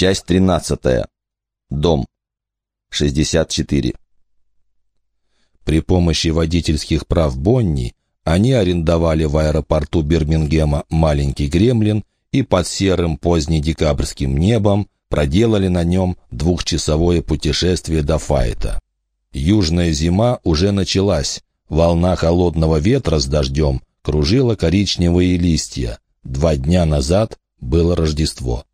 Часть 13. Дом. 64. При помощи водительских прав Бонни они арендовали в аэропорту Бирмингема маленький гремлин и под серым позднедекабрьским небом проделали на нем двухчасовое путешествие до Файта. Южная зима уже началась, волна холодного ветра с дождем кружила коричневые листья. Два дня назад было Рождество.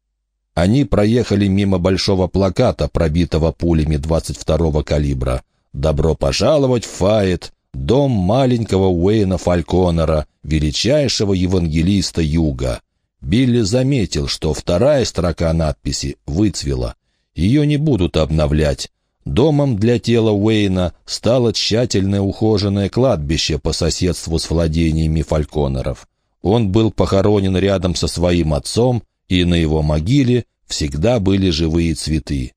Они проехали мимо большого плаката, пробитого пулями 22-го калибра. «Добро пожаловать в Файет, дом маленького Уэйна Фальконера, величайшего евангелиста Юга». Билли заметил, что вторая строка надписи выцвела. Ее не будут обновлять. Домом для тела Уэйна стало тщательно ухоженное кладбище по соседству с владениями Фальконеров. Он был похоронен рядом со своим отцом, и на его могиле всегда были живые цветы.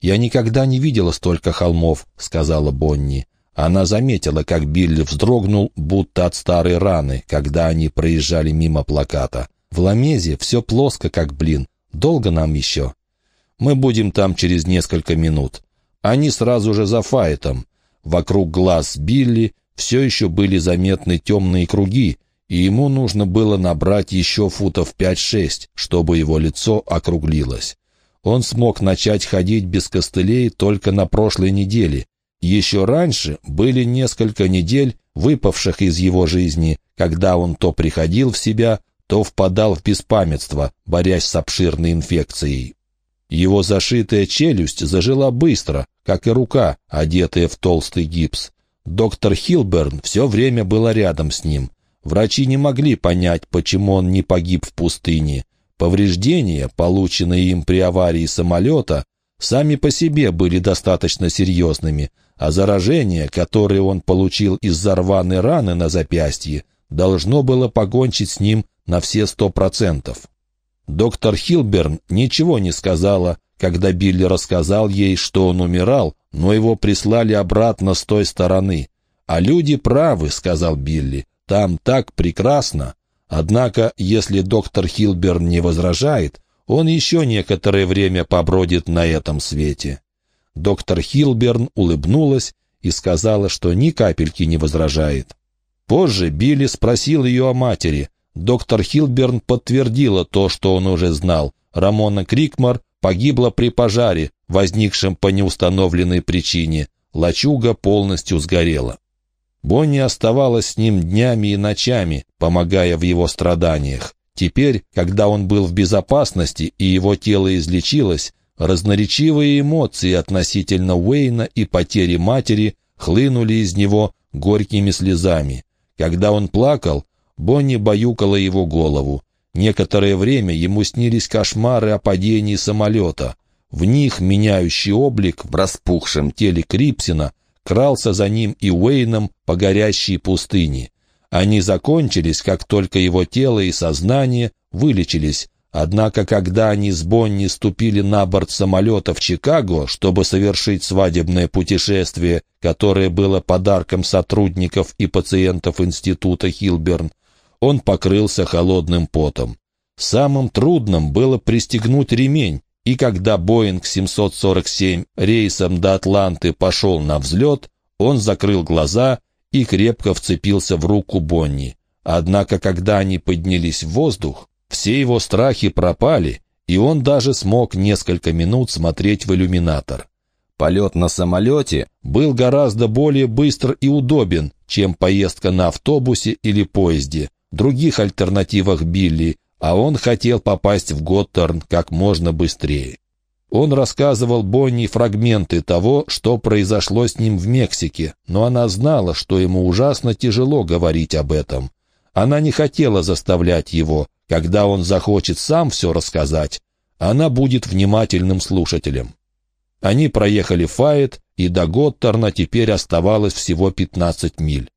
«Я никогда не видела столько холмов», — сказала Бонни. Она заметила, как Билли вздрогнул, будто от старой раны, когда они проезжали мимо плаката. «В Ламезе все плоско, как блин. Долго нам еще?» «Мы будем там через несколько минут». Они сразу же за Фаэтом. Вокруг глаз Билли все еще были заметны темные круги, и ему нужно было набрать еще футов 5-6, чтобы его лицо округлилось. Он смог начать ходить без костылей только на прошлой неделе. Еще раньше были несколько недель, выпавших из его жизни, когда он то приходил в себя, то впадал в беспамятство, борясь с обширной инфекцией. Его зашитая челюсть зажила быстро, как и рука, одетая в толстый гипс. Доктор Хилберн все время была рядом с ним. Врачи не могли понять, почему он не погиб в пустыне. Повреждения, полученные им при аварии самолета, сами по себе были достаточно серьезными, а заражение, которое он получил из-за рваной раны на запястье, должно было погончить с ним на все сто процентов. Доктор Хилберн ничего не сказала, когда Билли рассказал ей, что он умирал, но его прислали обратно с той стороны. «А люди правы», — сказал Билли. Там так прекрасно. Однако, если доктор Хилберн не возражает, он еще некоторое время побродит на этом свете. Доктор Хилберн улыбнулась и сказала, что ни капельки не возражает. Позже Билли спросил ее о матери. Доктор Хилберн подтвердила то, что он уже знал. Рамона Крикмар погибла при пожаре, возникшем по неустановленной причине. Лачуга полностью сгорела. Бонни оставалась с ним днями и ночами, помогая в его страданиях. Теперь, когда он был в безопасности и его тело излечилось, разноречивые эмоции относительно Уэйна и потери матери хлынули из него горькими слезами. Когда он плакал, Бонни баюкала его голову. Некоторое время ему снились кошмары о падении самолета. В них меняющий облик в распухшем теле Крипсина крался за ним и Уэйном по горящей пустыне. Они закончились, как только его тело и сознание вылечились, Однако, когда они с Бонни ступили на борт самолета в Чикаго, чтобы совершить свадебное путешествие, которое было подарком сотрудников и пациентов института Хилберн, он покрылся холодным потом. Самым трудным было пристегнуть ремень, и когда Боинг 747 рейсом до Атланты пошел на взлет, он закрыл глаза и крепко вцепился в руку Бонни. Однако, когда они поднялись в воздух, все его страхи пропали, и он даже смог несколько минут смотреть в иллюминатор. Полет на самолете был гораздо более быстр и удобен, чем поездка на автобусе или поезде. Других альтернативах Билли а он хотел попасть в Готтерн как можно быстрее. Он рассказывал Бонни фрагменты того, что произошло с ним в Мексике, но она знала, что ему ужасно тяжело говорить об этом. Она не хотела заставлять его. Когда он захочет сам все рассказать, она будет внимательным слушателем. Они проехали Файет, и до Готтерна теперь оставалось всего 15 миль.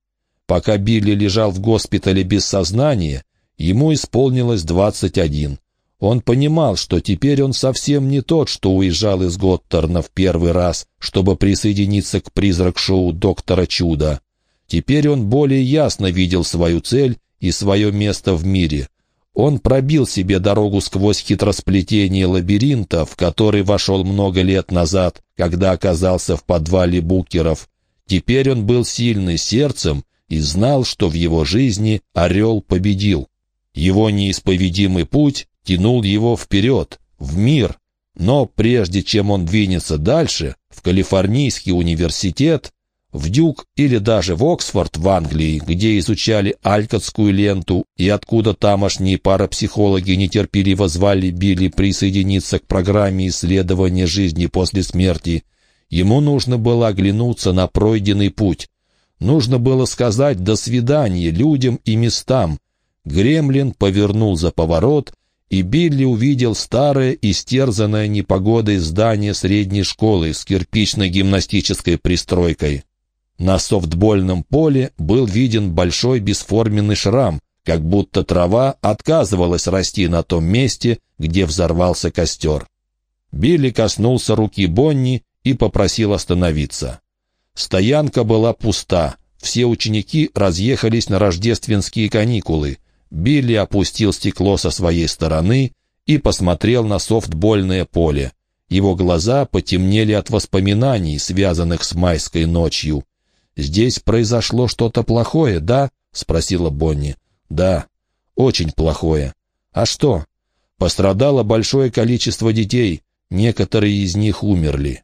Пока Билли лежал в госпитале без сознания, Ему исполнилось двадцать один. Он понимал, что теперь он совсем не тот, что уезжал из Готтерна в первый раз, чтобы присоединиться к призрак-шоу «Доктора Чуда». Теперь он более ясно видел свою цель и свое место в мире. Он пробил себе дорогу сквозь хитросплетение лабиринта, в который вошел много лет назад, когда оказался в подвале букеров. Теперь он был сильный сердцем и знал, что в его жизни орел победил. Его неисповедимый путь тянул его вперед, в мир, но прежде чем он двинется дальше, в Калифорнийский университет, в Дюк или даже в Оксфорд в Англии, где изучали алькотскую ленту и откуда тамошние парапсихологи нетерпеливо звали Билли присоединиться к программе исследования жизни после смерти, ему нужно было оглянуться на пройденный путь. Нужно было сказать «до свидания» людям и местам. Гремлин повернул за поворот и Билли увидел старое, истерзанное непогодой здание средней школы с кирпичной гимнастической пристройкой. На софтбольном поле был виден большой бесформенный шрам, как будто трава отказывалась расти на том месте, где взорвался костер. Билли коснулся руки Бонни и попросил остановиться. Стоянка была пуста, все ученики разъехались на рождественские каникулы, Билли опустил стекло со своей стороны и посмотрел на софтбольное поле. Его глаза потемнели от воспоминаний, связанных с майской ночью. «Здесь произошло что-то плохое, да?» — спросила Бонни. «Да, очень плохое. А что?» «Пострадало большое количество детей, некоторые из них умерли».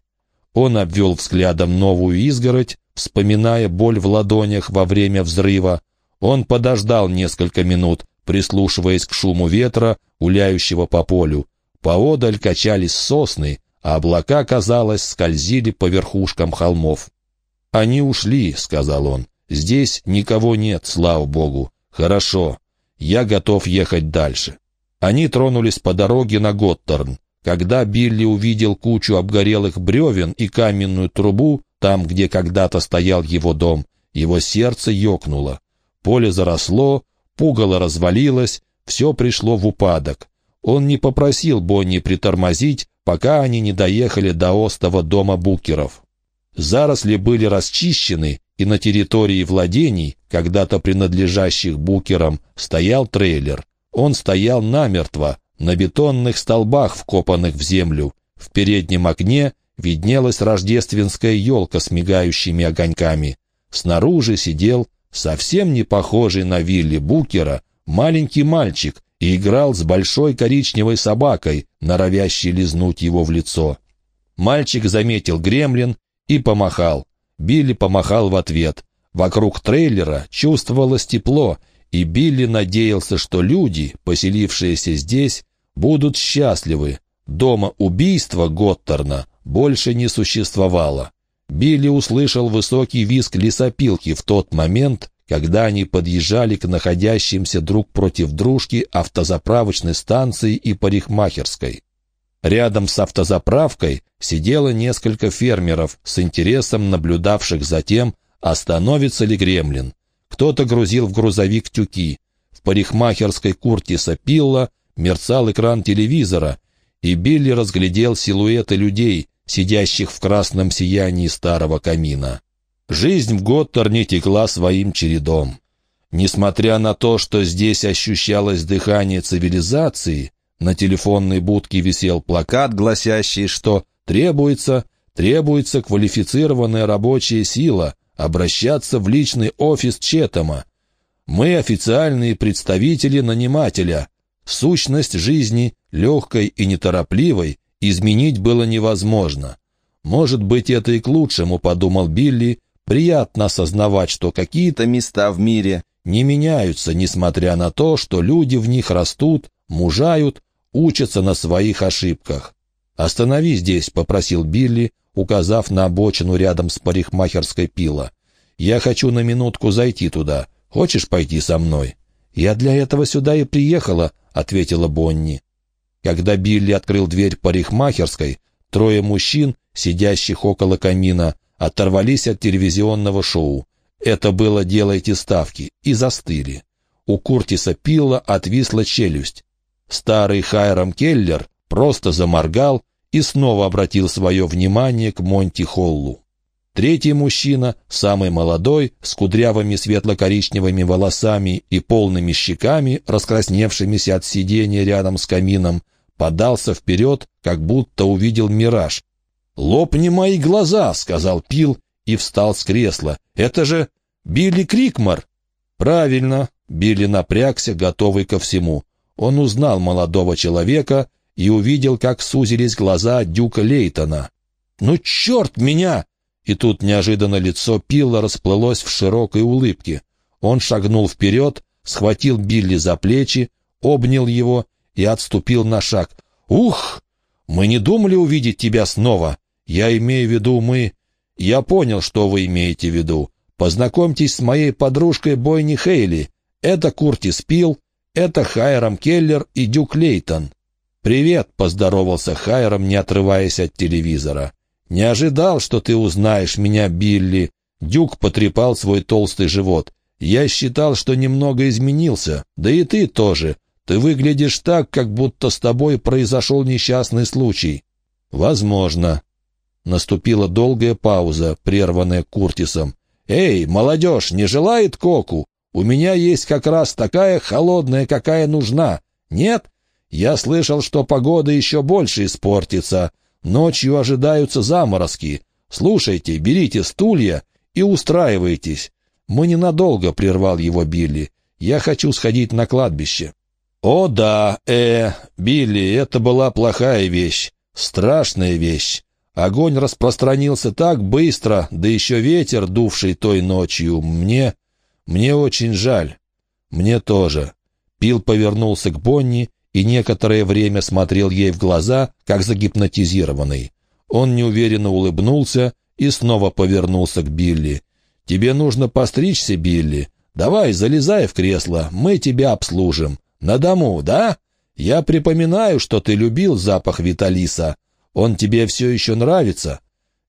Он обвел взглядом новую изгородь, вспоминая боль в ладонях во время взрыва, он подождал несколько минут, прислушиваясь к шуму ветра, гуляющего по полю. Поодаль качались сосны, а облака, казалось, скользили по верхушкам холмов. «Они ушли», — сказал он. «Здесь никого нет, слава богу. Хорошо. Я готов ехать дальше». Они тронулись по дороге на Готтерн. Когда Билли увидел кучу обгорелых бревен и каменную трубу, там, где когда-то стоял его дом, его сердце ёкнуло. Поле заросло, пугало развалилось, все пришло в упадок. Он не попросил Бонни притормозить, пока они не доехали до остова дома букеров. Заросли были расчищены, и на территории владений, когда-то принадлежащих букерам, стоял трейлер. Он стоял намертво, на бетонных столбах, вкопанных в землю. В переднем окне виднелась рождественская елка с мигающими огоньками. Снаружи сидел совсем не похожий на Вилли Букера, маленький мальчик и играл с большой коричневой собакой, норовящей лизнуть его в лицо. Мальчик заметил гремлин и помахал. Билли помахал в ответ. Вокруг трейлера чувствовалось тепло, и Билли надеялся, что люди, поселившиеся здесь, будут счастливы. Дома убийства Готтерна больше не существовало. Билли услышал высокий визг лесопилки в тот момент, когда они подъезжали к находящимся друг против дружки автозаправочной станции и парикмахерской. Рядом с автозаправкой сидело несколько фермеров с интересом наблюдавших за тем, остановится ли гремлин. Кто-то грузил в грузовик тюки. В парикмахерской Куртиса Пилла мерцал экран телевизора, и Билли разглядел силуэты людей, сидящих в красном сиянии старого камина. Жизнь в Готтерне текла своим чередом. Несмотря на то, что здесь ощущалось дыхание цивилизации, на телефонной будке висел плакат, гласящий, что требуется, требуется квалифицированная рабочая сила, обращаться в личный офис Четома. Мы официальные представители нанимателя. Сущность жизни, легкой и неторопливой, изменить было невозможно. Может быть, это и к лучшему, подумал Билли. Приятно осознавать, что какие-то места в мире не меняются, несмотря на то, что люди в них растут, мужают, учатся на своих ошибках. «Останови здесь», — попросил Билли, указав на обочину рядом с парикмахерской пила. «Я хочу на минутку зайти туда. Хочешь пойти со мной?» «Я для этого сюда и приехала», — ответила Бонни. Когда Билли открыл дверь парикмахерской, трое мужчин, сидящих около камина, оторвались от телевизионного шоу. Это было «Делайте ставки» и застыли. У Куртиса Пилла отвисла челюсть. Старый Хайрам Келлер просто заморгал и снова обратил свое внимание к Монти Холлу. Третий мужчина, самый молодой, с кудрявыми светло-коричневыми волосами и полными щеками, раскрасневшимися от сидения рядом с камином, подался вперед, как будто увидел мираж. «Лопни мои глаза!» — сказал Пил и встал с кресла. «Это же Билли Крикмар!» «Правильно!» — Билли напрягся, готовый ко всему. Он узнал молодого человека и увидел, как сузились глаза Дюка Лейтона. «Ну, черт меня!» И тут неожиданно лицо Пилла расплылось в широкой улыбке. Он шагнул вперед, схватил Билли за плечи, обнял его и отступил на шаг. «Ух! Мы не думали увидеть тебя снова. Я имею в виду мы...» «Я понял, что вы имеете в виду. Познакомьтесь с моей подружкой Бойни Хейли. Это Куртис Пил, это Хайрам Келлер и Дюк Лейтон». «Привет», — поздоровался Хайрам, не отрываясь от телевизора. «Не ожидал, что ты узнаешь меня, Билли». Дюк потрепал свой толстый живот. «Я считал, что немного изменился. Да и ты тоже. Ты выглядишь так, как будто с тобой произошел несчастный случай». «Возможно». Наступила долгая пауза, прерванная Куртисом. «Эй, молодежь, не желает коку? У меня есть как раз такая холодная, какая нужна. Нет? Я слышал, что погода еще больше испортится. Ночью ожидаются заморозки. Слушайте, берите стулья и устраивайтесь. Мы ненадолго, — прервал его Билли. Я хочу сходить на кладбище. «О да, э, Билли, это была плохая вещь, страшная вещь. Огонь распространился так быстро, да еще ветер, дувший той ночью. Мне... мне очень жаль. Мне тоже». Пил повернулся к Бонни и некоторое время смотрел ей в глаза, как загипнотизированный. Он неуверенно улыбнулся и снова повернулся к Билли. «Тебе нужно постричься, Билли. Давай, залезай в кресло, мы тебя обслужим. «На дому, да? Я припоминаю, что ты любил запах Виталиса. Он тебе все еще нравится?»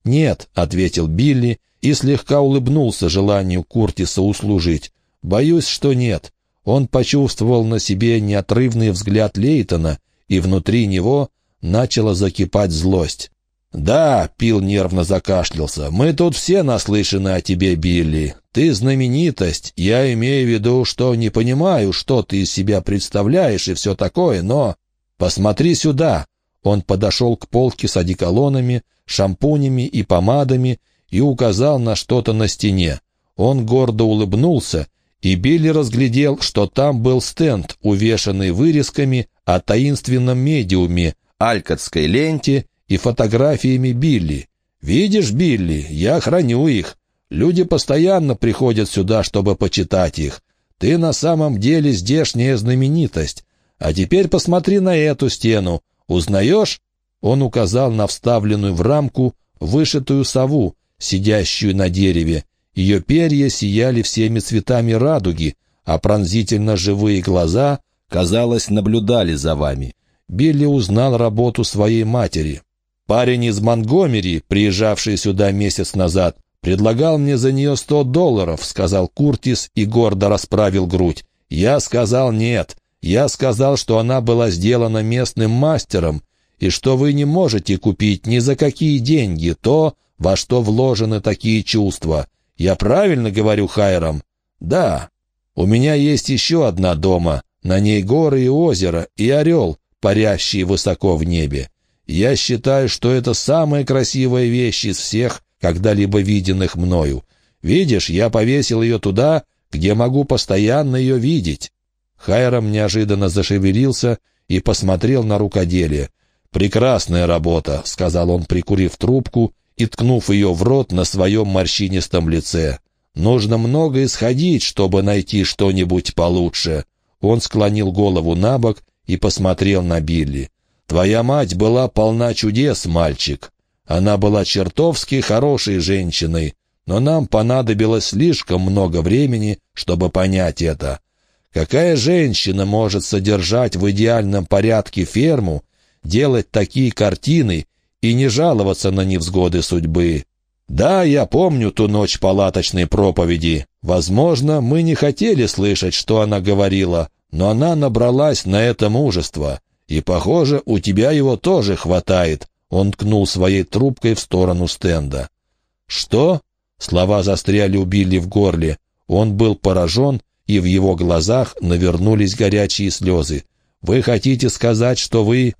«Нет», — ответил Билли и слегка улыбнулся желанию Куртиса услужить. «Боюсь, что нет». Он почувствовал на себе неотрывный взгляд Лейтона, и внутри него начала закипать злость. «Да», — Пил нервно закашлялся, — «мы тут все наслышаны о тебе, Билли. Ты знаменитость. Я имею в виду, что не понимаю, что ты из себя представляешь и все такое, но... Посмотри сюда!» Он подошел к полке с одеколонами, шампунями и помадами и указал на что-то на стене. Он гордо улыбнулся, и Билли разглядел, что там был стенд, увешанный вырезками о таинственном медиуме, алькотской ленте и фотографиями Билли. «Видишь, Билли, я храню их. Люди постоянно приходят сюда, чтобы почитать их. Ты на самом деле здешняя знаменитость. А теперь посмотри на эту стену. Узнаешь?» Он указал на вставленную в рамку вышитую сову, сидящую на дереве. Ее перья сияли всеми цветами радуги, а пронзительно живые глаза, казалось, наблюдали за вами. Билли узнал работу своей матери. Парень из Монгомери, приезжавший сюда месяц назад, предлагал мне за нее сто долларов», — сказал Куртис и гордо расправил грудь. «Я сказал нет. Я сказал, что она была сделана местным мастером, и что вы не можете купить ни за какие деньги то, во что вложены такие чувства. Я правильно говорю Хайрам?» «Да. У меня есть еще одна дома. На ней горы и озеро, и орел, парящий высоко в небе. Я считаю, что это самая красивая вещь из всех, когда-либо виденных мною. Видишь, я повесил ее туда, где могу постоянно ее видеть». Хайрам неожиданно зашевелился и посмотрел на рукоделие. «Прекрасная работа», — сказал он, прикурив трубку и ткнув ее в рот на своем морщинистом лице. «Нужно много исходить, чтобы найти что-нибудь получше». Он склонил голову на бок и посмотрел на Билли. Твоя мать была полна чудес, мальчик. Она была чертовски хорошей женщиной, но нам понадобилось слишком много времени, чтобы понять это. Какая женщина может содержать в идеальном порядке ферму, делать такие картины и не жаловаться на невзгоды судьбы? Да, я помню ту ночь палаточной проповеди. Возможно, мы не хотели слышать, что она говорила, но она набралась на это мужество. И, похоже, у тебя его тоже хватает. Он ткнул своей трубкой в сторону стенда. «Что?» Слова застряли у Билли в горле. Он был поражен, и в его глазах навернулись горячие слезы. «Вы хотите сказать, что вы...»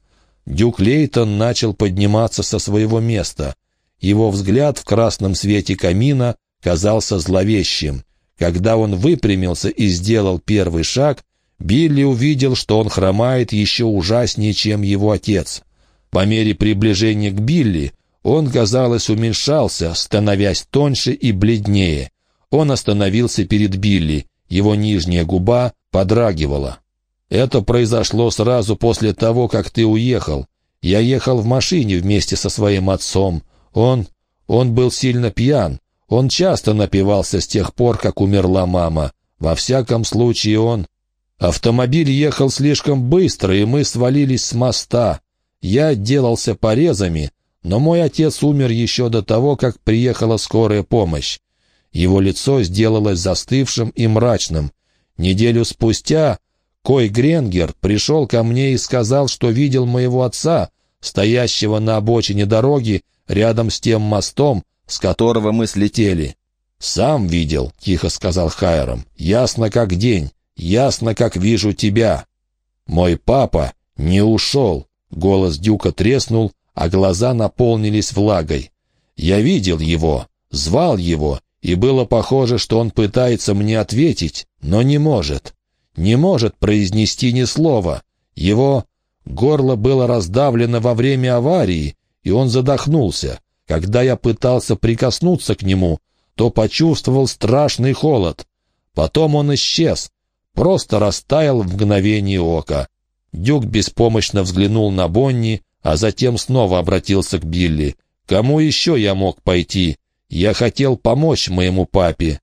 Дюк Лейтон начал подниматься со своего места. Его взгляд в красном свете камина казался зловещим. Когда он выпрямился и сделал первый шаг, Билли увидел, что он хромает еще ужаснее, чем его отец. По мере приближения к Билли он, казалось, уменьшался, становясь тоньше и бледнее. Он остановился перед Билли, его нижняя губа подрагивала. «Это произошло сразу после того, как ты уехал. Я ехал в машине вместе со своим отцом. Он... он был сильно пьян. Он часто напивался с тех пор, как умерла мама. Во всяком случае, он... Автомобиль ехал слишком быстро, и мы свалились с моста. Я отделался порезами, но мой отец умер еще до того, как приехала скорая помощь. Его лицо сделалось застывшим и мрачным. Неделю спустя Кой Гренгер пришел ко мне и сказал, что видел моего отца, стоящего на обочине дороги рядом с тем мостом, с которого мы слетели. «Сам видел», — тихо сказал Хайером, — «ясно как день, ясно как вижу тебя». «Мой папа не ушел», — голос Дюка треснул, а глаза наполнились влагой. «Я видел его, звал его, и было похоже, что он пытается мне ответить, но не может. Не может произнести ни слова. Его горло было раздавлено во время аварии, и он задохнулся. Когда я пытался прикоснуться к нему, то почувствовал страшный холод. Потом он исчез, просто растаял в мгновение ока. Дюк беспомощно взглянул на Бонни, а затем снова обратился к Билли. «Кому еще я мог пойти? Я хотел помочь моему папе».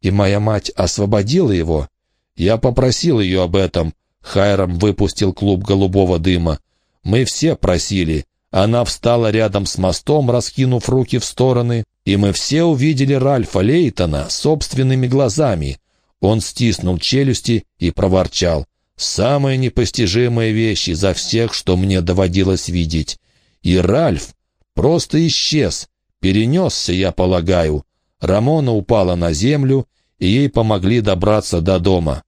«И моя мать освободила его?» «Я попросил ее об этом». Хайрам выпустил клуб голубого дыма. «Мы все просили. Она встала рядом с мостом, раскинув руки в стороны, и мы все увидели Ральфа Лейтона собственными глазами. Он стиснул челюсти и проворчал. «Самая непостижимая вещь изо всех, что мне доводилось видеть. И Ральф просто исчез. Перенесся, я полагаю. Рамона упала на землю, и ей помогли добраться до дома.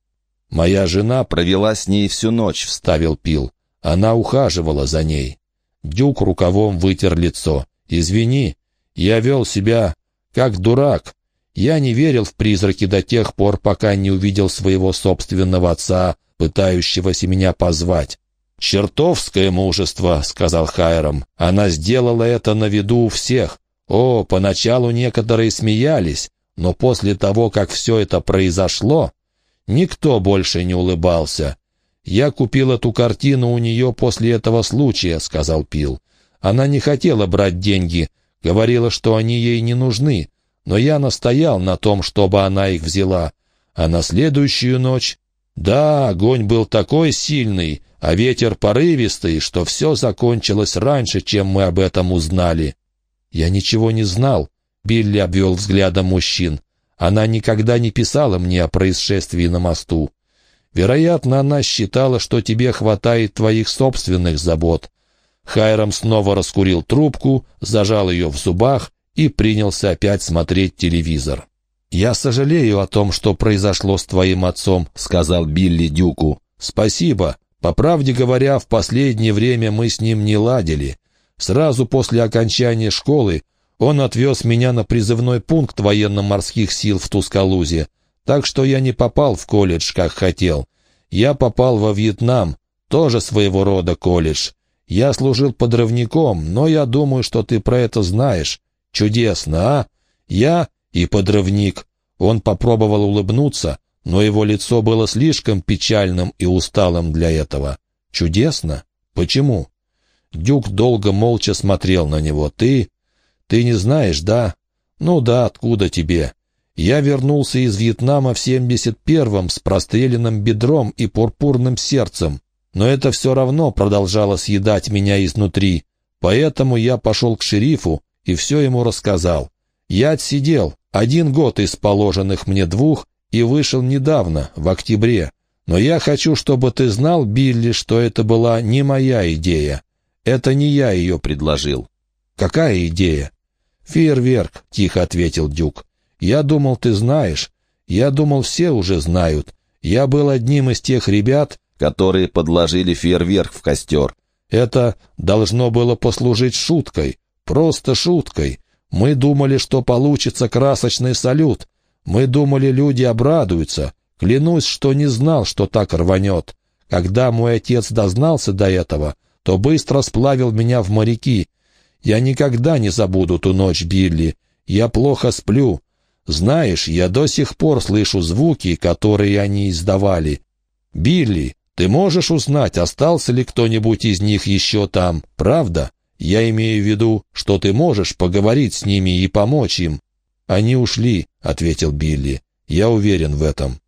Моя жена провела с ней всю ночь, вставил Пил. Она ухаживала за ней. Дюк рукавом вытер лицо. «Извини, я вел себя как дурак. Я не верил в призраки до тех пор, пока не увидел своего собственного отца, пытающегося меня позвать. «Чертовское мужество», — сказал Хайрам. «Она сделала это на виду у всех. О, поначалу некоторые смеялись, но после того, как все это произошло, никто больше не улыбался. «Я купил эту картину у нее после этого случая», — сказал Пил. «Она не хотела брать деньги, говорила, что они ей не нужны, но я настоял на том, чтобы она их взяла. А на следующую ночь... Да, огонь был такой сильный, а ветер порывистый, что все закончилось раньше, чем мы об этом узнали». «Я ничего не знал», — Билли обвел взглядом мужчин. «Она никогда не писала мне о происшествии на мосту. Вероятно, она считала, что тебе хватает твоих собственных забот. Хайрам снова раскурил трубку, зажал ее в зубах и принялся опять смотреть телевизор. «Я сожалею о том, что произошло с твоим отцом», — сказал Билли Дюку. «Спасибо. По правде говоря, в последнее время мы с ним не ладили. Сразу после окончания школы он отвез меня на призывной пункт военно-морских сил в Тускалузе. Так что я не попал в колледж, как хотел. Я попал во Вьетнам, тоже своего рода колледж. Я служил подрывником, но я думаю, что ты про это знаешь. Чудесно, а? Я и подрывник. Он попробовал улыбнуться, но его лицо было слишком печальным и усталым для этого. Чудесно? Почему? Дюк долго молча смотрел на него. Ты? Ты не знаешь, да? Ну да, откуда тебе? Я вернулся из Вьетнама в 71-м с простреленным бедром и пурпурным сердцем, но это все равно продолжало съедать меня изнутри, поэтому я пошел к шерифу и все ему рассказал. Я отсидел один год из положенных мне двух и вышел недавно, в октябре. Но я хочу, чтобы ты знал, Билли, что это была не моя идея. Это не я ее предложил. Какая идея? «Фейерверк», — тихо ответил Дюк. «Я думал, ты знаешь. Я думал, все уже знают. Я был одним из тех ребят, которые подложили фейерверк в костер. Это должно было послужить шуткой, просто шуткой. Мы думали, что получится красочный салют. Мы думали, люди обрадуются. Клянусь, что не знал, что так рванет. Когда мой отец дознался до этого, то быстро сплавил меня в моряки. Я никогда не забуду ту ночь, Билли. Я плохо сплю. Знаешь, я до сих пор слышу звуки, которые они издавали. Билли, ты можешь узнать, остался ли кто-нибудь из них еще там, правда? Я имею в виду, что ты можешь поговорить с ними и помочь им. Они ушли, — ответил Билли. Я уверен в этом.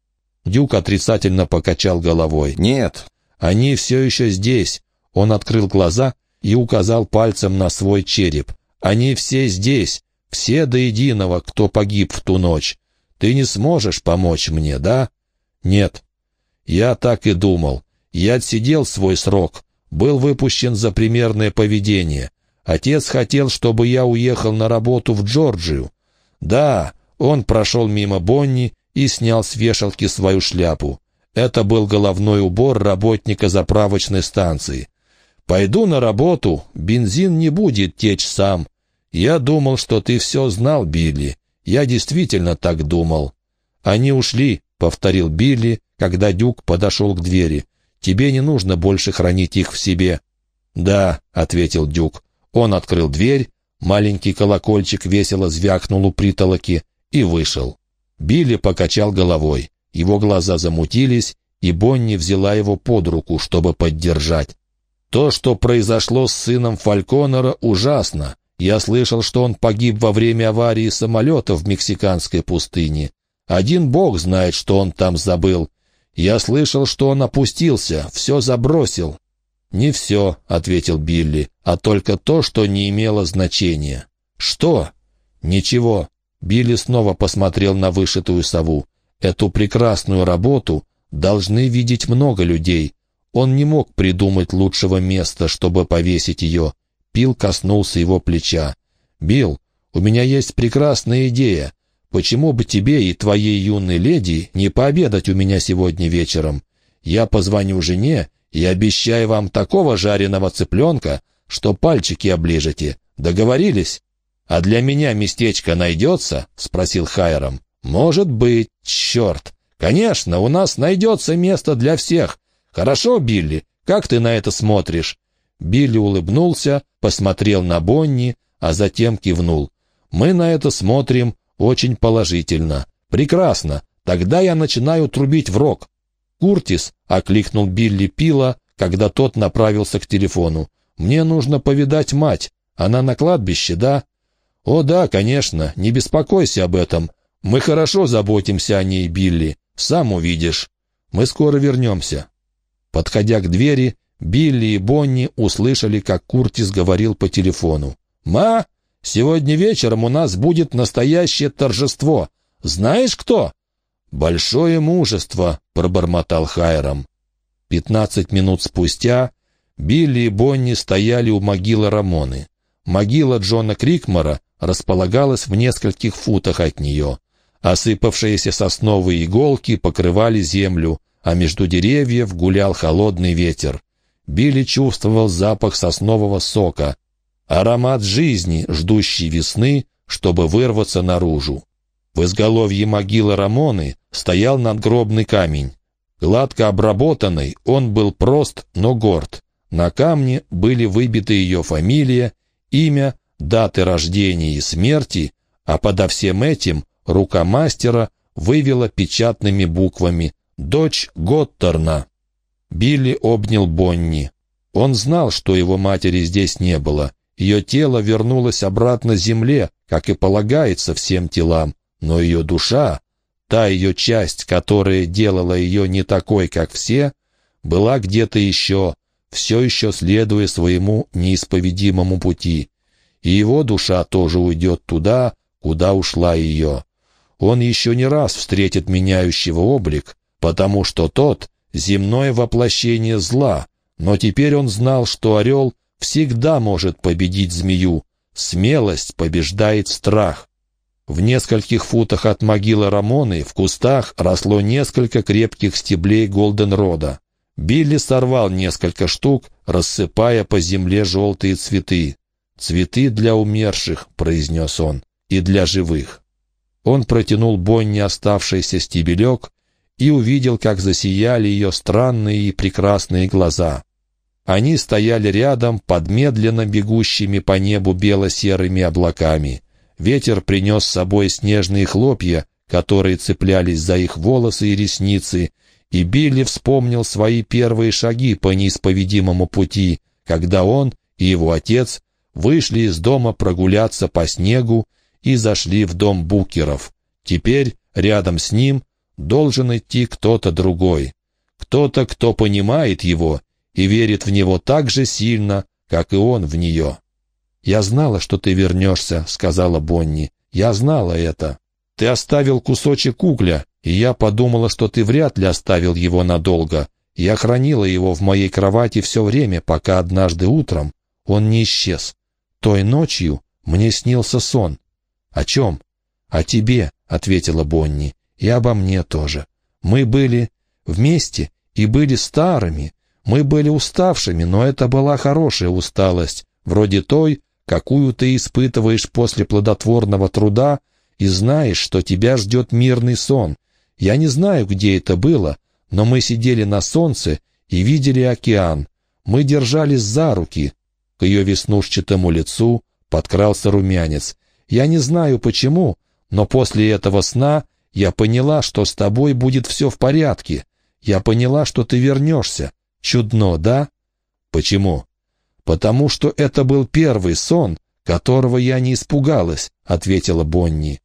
Дюк отрицательно покачал головой. «Нет, они все еще здесь». Он открыл глаза и указал пальцем на свой череп. «Они все здесь, все до единого, кто погиб в ту ночь. Ты не сможешь помочь мне, да?» «Нет». «Я так и думал. Я отсидел свой срок, был выпущен за примерное поведение. Отец хотел, чтобы я уехал на работу в Джорджию. Да, он прошел мимо Бонни и снял с вешалки свою шляпу. Это был головной убор работника заправочной станции. «Пойду на работу, бензин не будет течь сам. Я думал, что ты все знал, Билли. Я действительно так думал». «Они ушли», — повторил Билли, когда Дюк подошел к двери. «Тебе не нужно больше хранить их в себе». «Да», — ответил Дюк. Он открыл дверь, маленький колокольчик весело звякнул у притолоки и вышел. Билли покачал головой. Его глаза замутились, и Бонни взяла его под руку, чтобы поддержать. То, что произошло с сыном Фальконера, ужасно. Я слышал, что он погиб во время аварии самолета в мексиканской пустыне. Один бог знает, что он там забыл. Я слышал, что он опустился, все забросил. «Не все», — ответил Билли, — «а только то, что не имело значения». «Что?» «Ничего». Билли снова посмотрел на вышитую сову. «Эту прекрасную работу должны видеть много людей. Он не мог придумать лучшего места, чтобы повесить ее. Пил коснулся его плеча. «Билл, у меня есть прекрасная идея. Почему бы тебе и твоей юной леди не пообедать у меня сегодня вечером? Я позвоню жене и обещаю вам такого жареного цыпленка, что пальчики оближете. Договорились?» «А для меня местечко найдется?» — спросил Хайрам. «Может быть, черт! Конечно, у нас найдется место для всех. «Хорошо, Билли, как ты на это смотришь?» Билли улыбнулся, посмотрел на Бонни, а затем кивнул. «Мы на это смотрим очень положительно. Прекрасно. Тогда я начинаю трубить в рог». «Куртис», — окликнул Билли Пила, когда тот направился к телефону. «Мне нужно повидать мать. Она на кладбище, да?» «О да, конечно, не беспокойся об этом. Мы хорошо заботимся о ней, Билли. Сам увидишь. Мы скоро вернемся». Подходя к двери, Билли и Бонни услышали, как Куртис говорил по телефону. «Ма, сегодня вечером у нас будет настоящее торжество. Знаешь кто?» «Большое мужество», — пробормотал Хайрам. Пятнадцать минут спустя Билли и Бонни стояли у могилы Рамоны. Могила Джона Крикмора располагалась в нескольких футах от нее. Осыпавшиеся сосновые иголки покрывали землю, а между деревьев гулял холодный ветер. Билли чувствовал запах соснового сока, аромат жизни, ждущий весны, чтобы вырваться наружу. В изголовье могилы Рамоны стоял надгробный камень. Гладко обработанный, он был прост, но горд. На камне были выбиты ее фамилия, имя, даты рождения и смерти, а подо всем этим рука мастера вывела печатными буквами дочь Готтерна. Билли обнял Бонни. Он знал, что его матери здесь не было. Ее тело вернулось обратно земле, как и полагается всем телам, но ее душа, та ее часть, которая делала ее не такой, как все, была где-то еще, все еще следуя своему неисповедимому пути. И его душа тоже уйдет туда, куда ушла ее. Он еще не раз встретит меняющего облик, потому что тот — земное воплощение зла, но теперь он знал, что орел всегда может победить змею. Смелость побеждает страх. В нескольких футах от могилы Рамоны в кустах росло несколько крепких стеблей голденрода. Билли сорвал несколько штук, рассыпая по земле желтые цветы. «Цветы для умерших», — произнес он, — «и для живых». Он протянул Бонни оставшийся стебелек и увидел, как засияли ее странные и прекрасные глаза. Они стояли рядом под медленно бегущими по небу бело-серыми облаками. Ветер принес с собой снежные хлопья, которые цеплялись за их волосы и ресницы, и Билли вспомнил свои первые шаги по неисповедимому пути, когда он и его отец вышли из дома прогуляться по снегу и зашли в дом Букеров. Теперь рядом с ним должен идти кто-то другой. Кто-то, кто понимает его и верит в него так же сильно, как и он в нее. «Я знала, что ты вернешься», — сказала Бонни. «Я знала это. Ты оставил кусочек угля, и я подумала, что ты вряд ли оставил его надолго. Я хранила его в моей кровати все время, пока однажды утром он не исчез. Той ночью мне снился сон. О чем? О тебе, — ответила Бонни, — и обо мне тоже. Мы были вместе и были старыми. Мы были уставшими, но это была хорошая усталость, вроде той, какую ты испытываешь после плодотворного труда и знаешь, что тебя ждет мирный сон. Я не знаю, где это было, но мы сидели на солнце и видели океан. Мы держались за руки. К ее веснушчатому лицу подкрался румянец. Я не знаю почему, но после этого сна я поняла, что с тобой будет все в порядке. Я поняла, что ты вернешься. Чудно, да? Почему? Потому что это был первый сон, которого я не испугалась, ответила Бонни.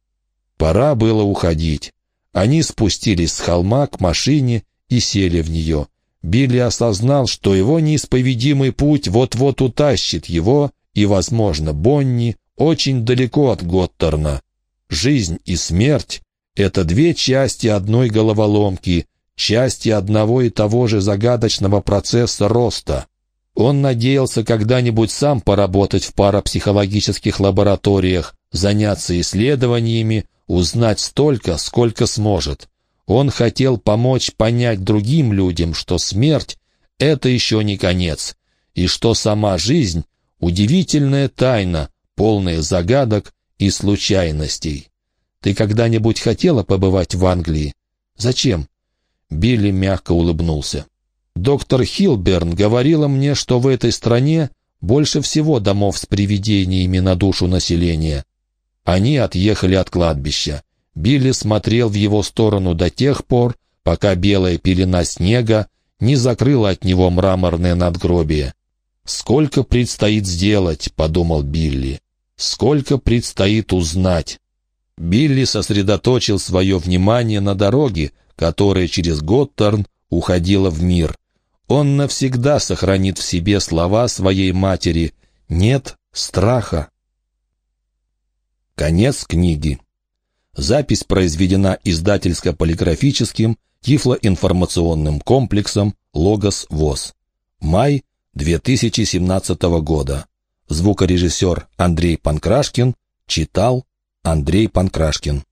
Пора было уходить. Они спустились с холма к машине и сели в нее. Билли осознал, что его неисповедимый путь вот-вот утащит его и, возможно, Бонни очень далеко от Готтерна. Жизнь и смерть — это две части одной головоломки, части одного и того же загадочного процесса роста. Он надеялся когда-нибудь сам поработать в парапсихологических лабораториях, заняться исследованиями, узнать столько, сколько сможет. Он хотел помочь понять другим людям, что смерть — это еще не конец, и что сама жизнь — удивительная тайна, полная загадок и случайностей. Ты когда-нибудь хотела побывать в Англии? Зачем? Билли мягко улыбнулся. Доктор Хилберн говорила мне, что в этой стране больше всего домов с привидениями на душу населения. Они отъехали от кладбища. Билли смотрел в его сторону до тех пор, пока белая пелена снега не закрыла от него мраморное надгробие. «Сколько предстоит сделать?» — подумал Билли. «Сколько предстоит узнать?» Билли сосредоточил свое внимание на дороге, которая через Готтерн уходила в мир. Он навсегда сохранит в себе слова своей матери «нет страха». Конец книги. Запись произведена издательско-полиграфическим тифлоинформационным комплексом «Логос ВОЗ». Май 2017 года. Звукорежиссер Андрей Панкрашкин читал Андрей Панкрашкин.